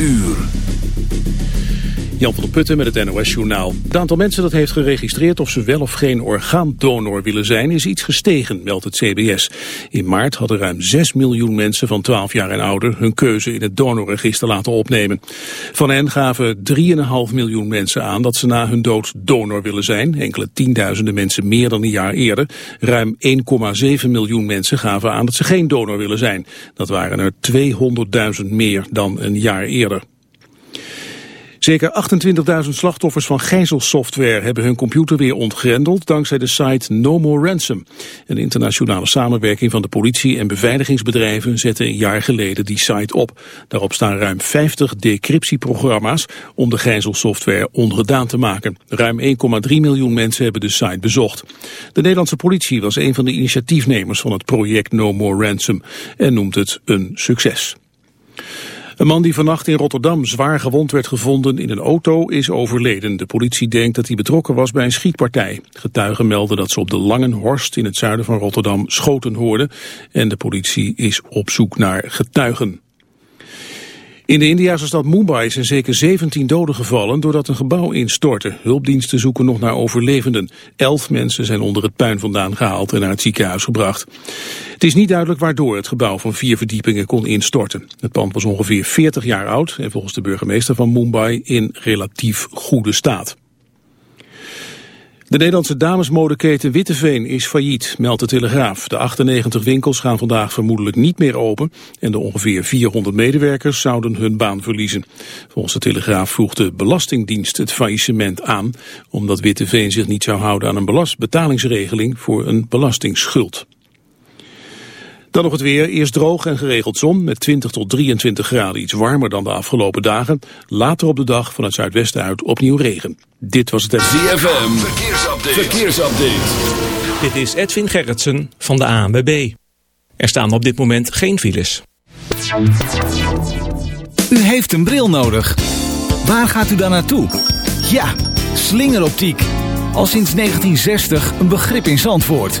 uur. Jan van der Putten met het NOS-journaal. Het aantal mensen dat heeft geregistreerd of ze wel of geen orgaandonor willen zijn... is iets gestegen, meldt het CBS. In maart hadden ruim 6 miljoen mensen van 12 jaar en ouder... hun keuze in het donorregister laten opnemen. Van hen gaven 3,5 miljoen mensen aan dat ze na hun dood donor willen zijn. Enkele tienduizenden mensen meer dan een jaar eerder. Ruim 1,7 miljoen mensen gaven aan dat ze geen donor willen zijn. Dat waren er 200.000 meer dan een jaar eerder. Zeker 28.000 slachtoffers van gijzelsoftware hebben hun computer weer ontgrendeld dankzij de site No More Ransom. Een internationale samenwerking van de politie en beveiligingsbedrijven zette een jaar geleden die site op. Daarop staan ruim 50 decryptieprogramma's om de gijzelsoftware ongedaan te maken. Ruim 1,3 miljoen mensen hebben de site bezocht. De Nederlandse politie was een van de initiatiefnemers van het project No More Ransom en noemt het een succes. Een man die vannacht in Rotterdam zwaar gewond werd gevonden in een auto is overleden. De politie denkt dat hij betrokken was bij een schietpartij. Getuigen melden dat ze op de Langenhorst in het zuiden van Rotterdam schoten hoorden. En de politie is op zoek naar getuigen. In de Indiase stad Mumbai zijn zeker 17 doden gevallen doordat een gebouw instortte. Hulpdiensten zoeken nog naar overlevenden. Elf mensen zijn onder het puin vandaan gehaald en naar het ziekenhuis gebracht. Het is niet duidelijk waardoor het gebouw van vier verdiepingen kon instorten. Het pand was ongeveer 40 jaar oud en volgens de burgemeester van Mumbai in relatief goede staat. De Nederlandse damesmodeketen Witteveen is failliet, meldt de Telegraaf. De 98 winkels gaan vandaag vermoedelijk niet meer open... en de ongeveer 400 medewerkers zouden hun baan verliezen. Volgens de Telegraaf vroeg de Belastingdienst het faillissement aan... omdat Witteveen zich niet zou houden aan een betalingsregeling voor een belastingsschuld. Dan nog het weer. Eerst droog en geregeld zon met 20 tot 23 graden. Iets warmer dan de afgelopen dagen. Later op de dag van het zuidwesten uit opnieuw regen. Dit was het... ZFM. Verkeersupdate. Verkeersupdate. Dit is Edwin Gerritsen van de ANWB. Er staan op dit moment geen files. U heeft een bril nodig. Waar gaat u dan naartoe? Ja, slingeroptiek. Al sinds 1960 een begrip in Zandvoort.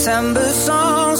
September song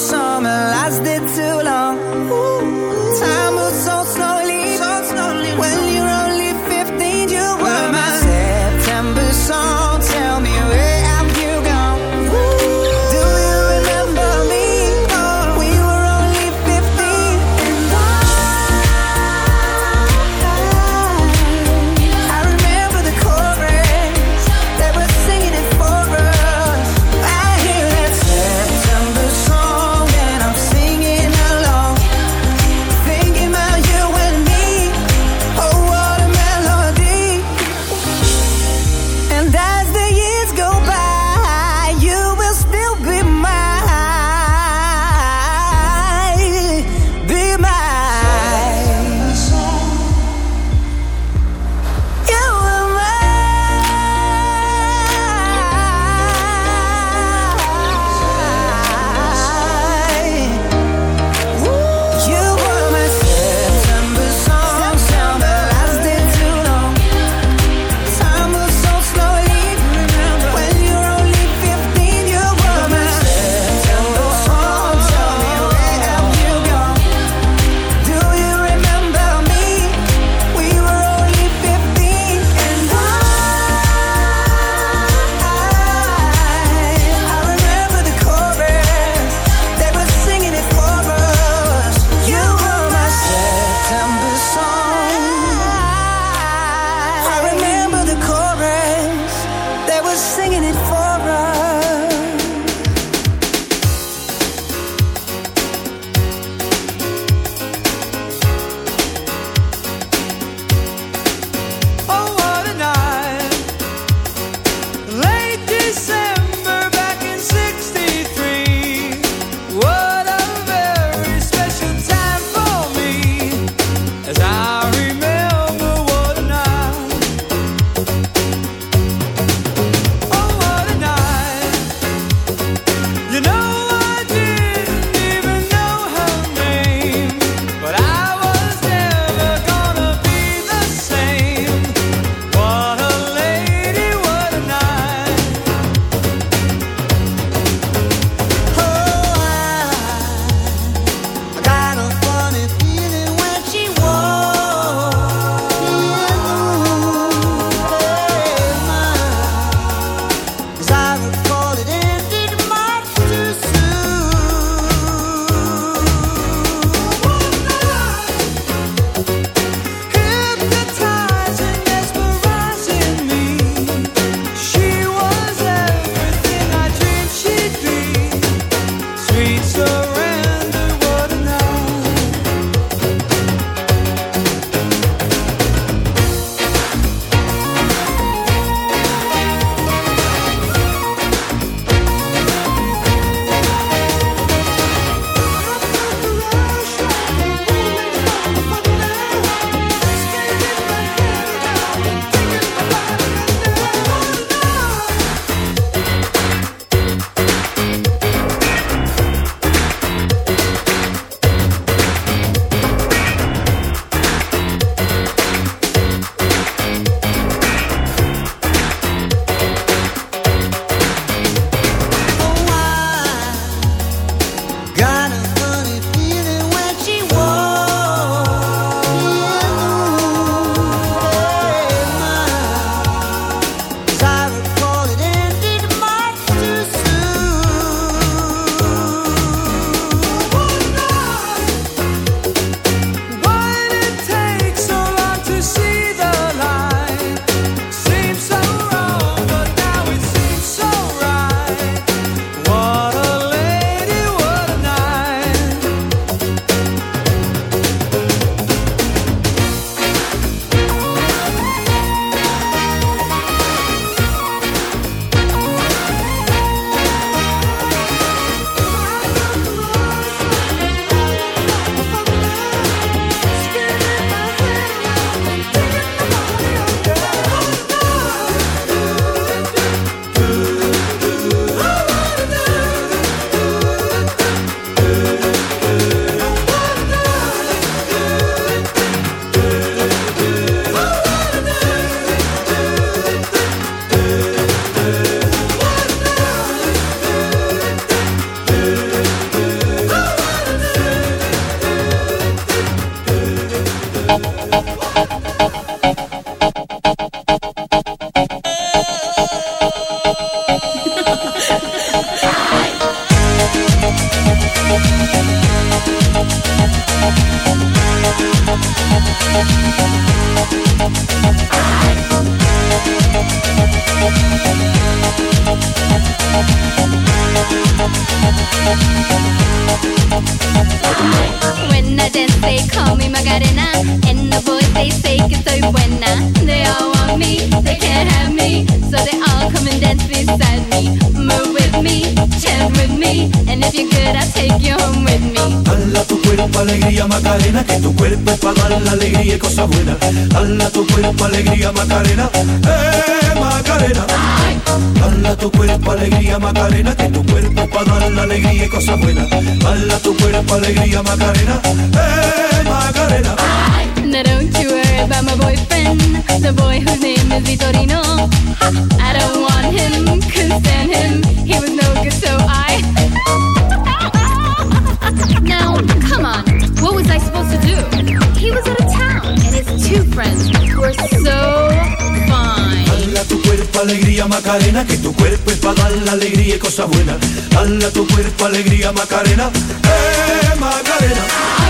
beside me. Move with me, chant with me. And if you're good, I'll take you home with me. Tu cuerpo alegría Macarena, que tu cuerpo es para dar la alegría y cosas buenas. Dala tu cuerpo alegría Macarena, eh Macarena. Dala tu cuerpo alegría Macarena, que tu cuerpo es para dar la alegría y cosas buenas. Dala tu cuerpo alegría Macarena, eh Macarena. Now don't you worry about my boyfriend, the boy whose name is Vitorino. I don't want him, couldn't stand him. He was no good, so I. now, come on, what was I supposed to do? He was out of town, and his two friends were so fine. Dala tu cuerpo alegría Macarena, que tu cuerpo es para dar la alegría y cosas buenas. Dala tu cuerpo alegría Macarena, eh Macarena.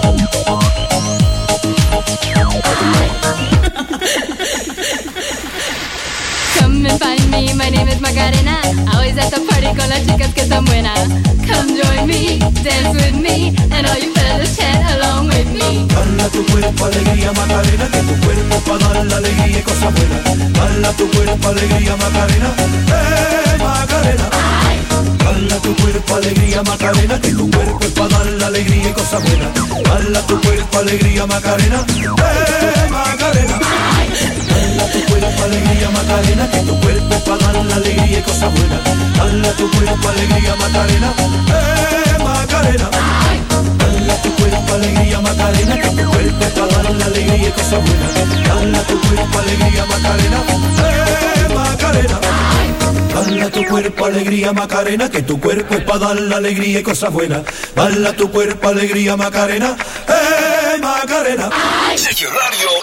find me, my name is Macarena. Always at the party con las chicas que están buenas. Come join me, dance with me, and all you fellas chant along with me. Dala tu cuerpo alegría Macarena, que tu cuerpo para dar la alegría y cosas buenas. Dala tu cuerpo alegría Macarena, eh Macarena. Dala tu cuerpo alegría Macarena, que tu cuerpo es para dar la alegría y cosas buenas. Dala tu cuerpo alegría Macarena, eh Macarena. Cuerpo alegría Macarena, que tu cuerpo para dar la alegría y cosas buenas. Dala tu cuerpo alegría Macarena, eh Macarena. Dala tu cuerpo alegría Macarena, que tu cuerpo para dar la alegría y cosas buenas. Dala tu cuerpo alegría Macarena, eh Macarena. Dala tu cuerpo alegría Macarena, que tu cuerpo es para dar la alegría y cosas buenas. Dala tu cuerpo alegría Macarena, eh Macarena. Radio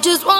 just want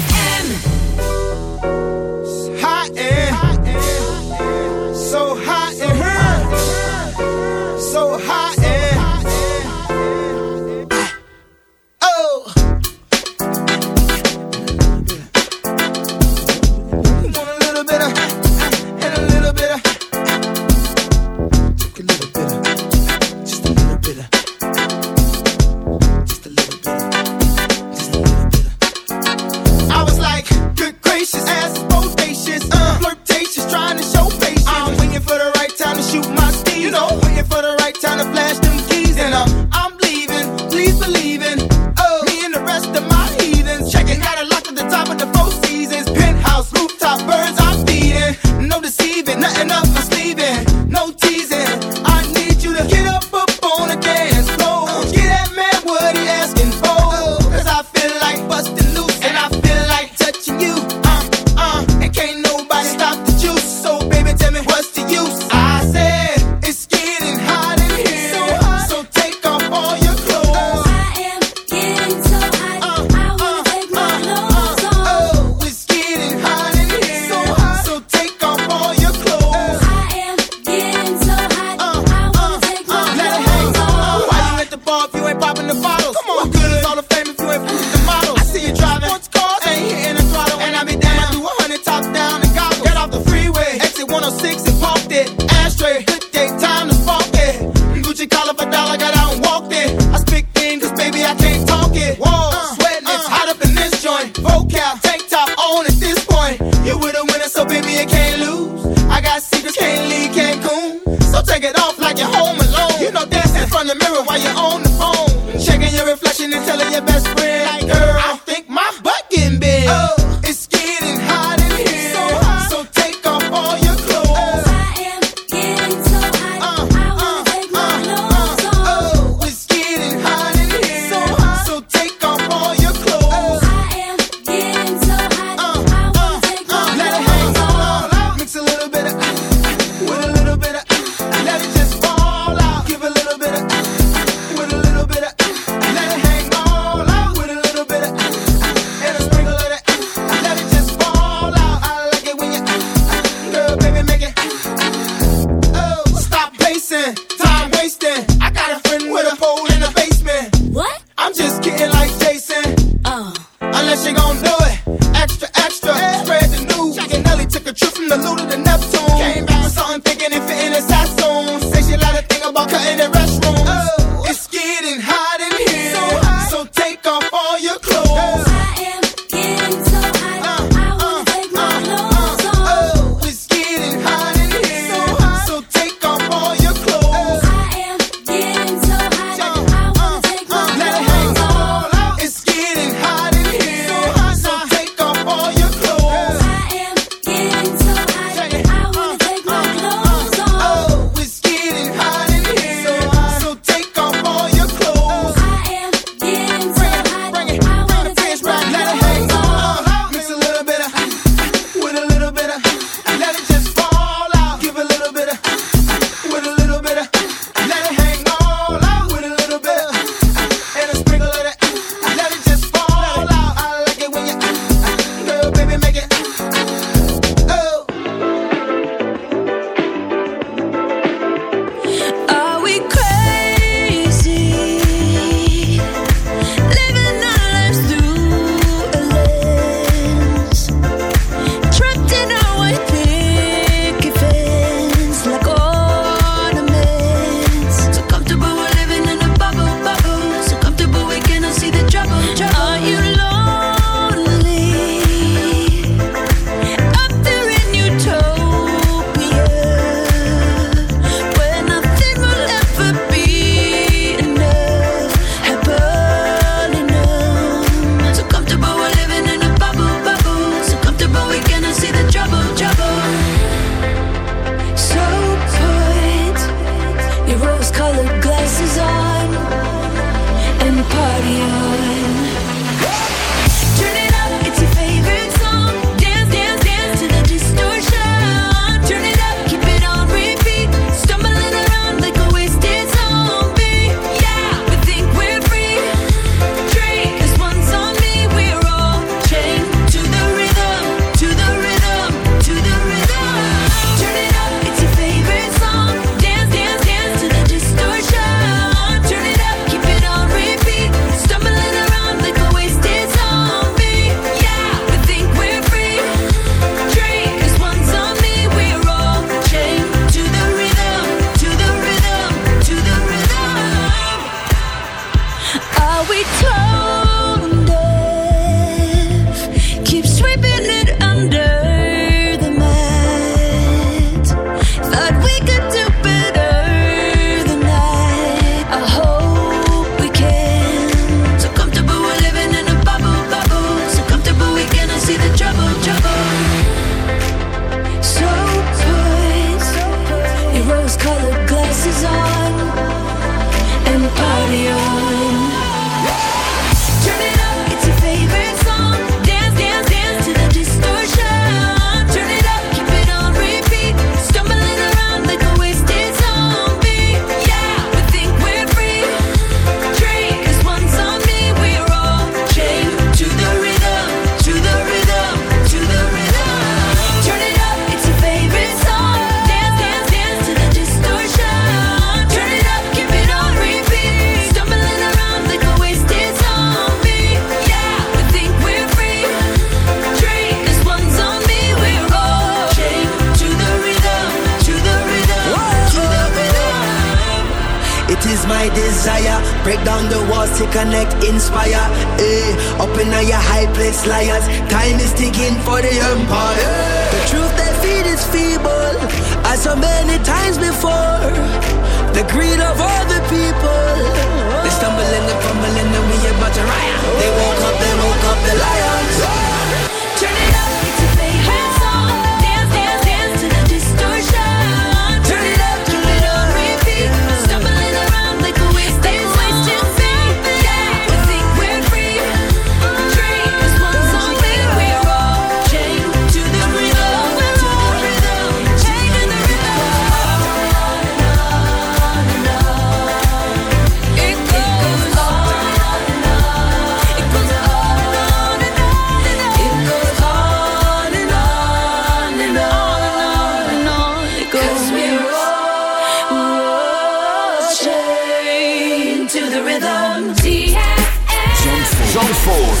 Four.